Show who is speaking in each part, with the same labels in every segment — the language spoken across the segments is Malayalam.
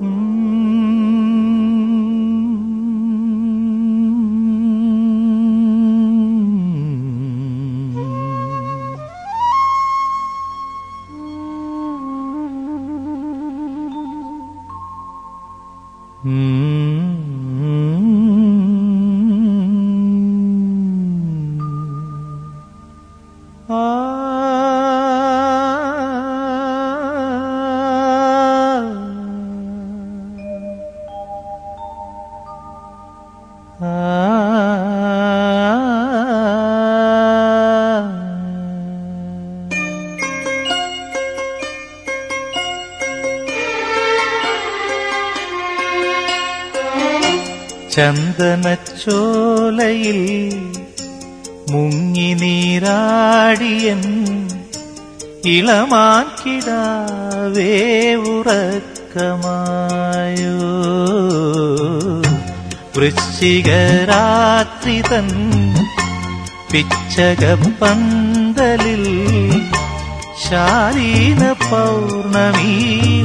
Speaker 1: Mm. ചന്ദനച്ചോലയിൽ മുങ്ങി നീരാടിയൻ ഇളമാൻ കിടാവേ ഉറക്കമായോ വൃശ്ചികരാത്രി തൻ പിച്ചകപ്പന്തലിൽ ശാലീന പൗർണമി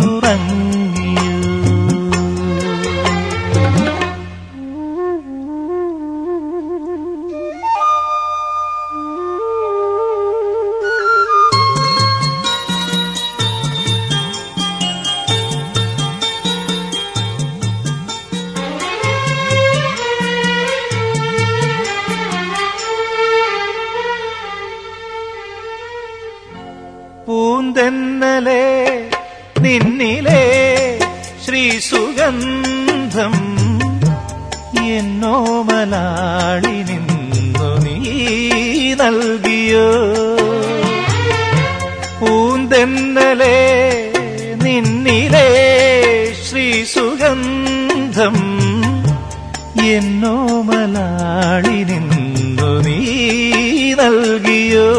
Speaker 1: ഉറങ്ങിയോ പൂന്തെന്നലെ നിന്നിലെ ശ്രീസുഗന്ധം എന്നോമലാളി നിന്നു നീ നൽകിയോ? പൂന്തെന്നലെ നിന്നിലെ ശ്രീസുഗന്ധം എന്നോമലാളി നിന്നു നീ നൽകിയോ?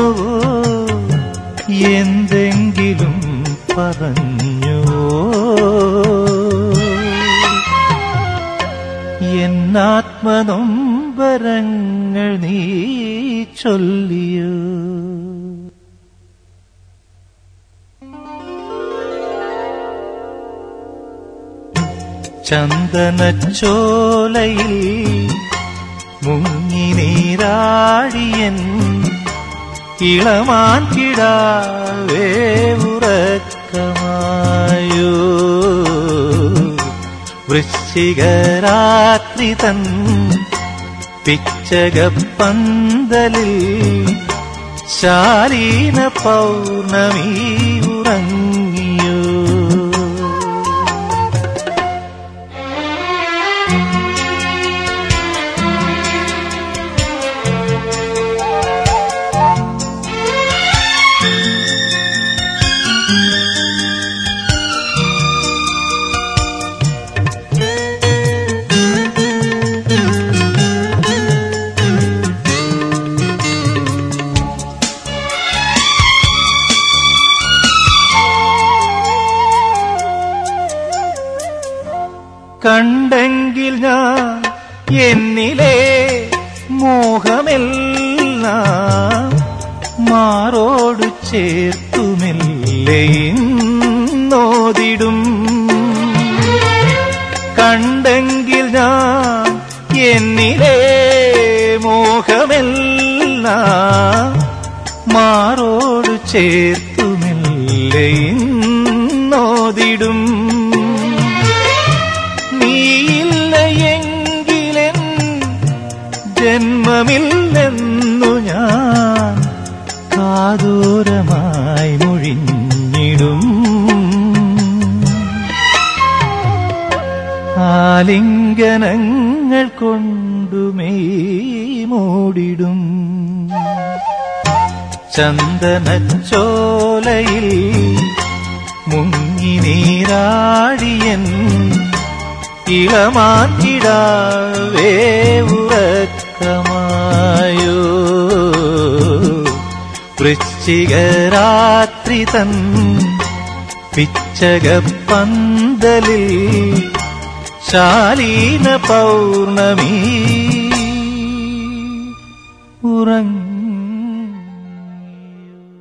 Speaker 1: തുറന്നുവോ എന്തെങ്കിലും പറഞ്ഞുവോ എന്നാത്മനൊമ്പരങ്ങൾ നീ ചൊല്ലിയോ? ചന്ദനച്ചോലയിൽ മുങ്ങി നീരാടിയൻ ഇളമാൻ കിടാവേ ഉറക്കമായോ? വൃശ്ചികരാത്രി തൻ പിച്ചകപ്പന്തലിൽ ശാലീന പൗർണമി ഉറങ്ങിയോ കണ്ടെങ്കിൽ ഞാൻ എന്നിലെ മോഹമെല്ലാം മാറോട് ചേർത്തുമെല്ലോതിടും കണ്ടെങ്കിൽ ഞാൻ എന്നിലെ മോഹമെല്ലാം മാറോട് ചേർത്തുമെല്ലോതിടും നീയില്ല ജന്മമില്ലെന്നു ഞാൻ കാതൂരമായി മുഴിഞ്ഞിടും. ആലിംഗനങ്ങൾ കൊണ്ടുമേ മൂടിടും. ചന്ദനച്ചോലയിൽ മുങ്ങി നീരാടിയൻ ഇളമാറ്റിടാവേ ഉറക്കമായോ വൃശ്ചികരാത്രി തൻ പിച്ചകപ്പന്തലിൽ ശാലീന പൗർണമി ഉറങ്ങ.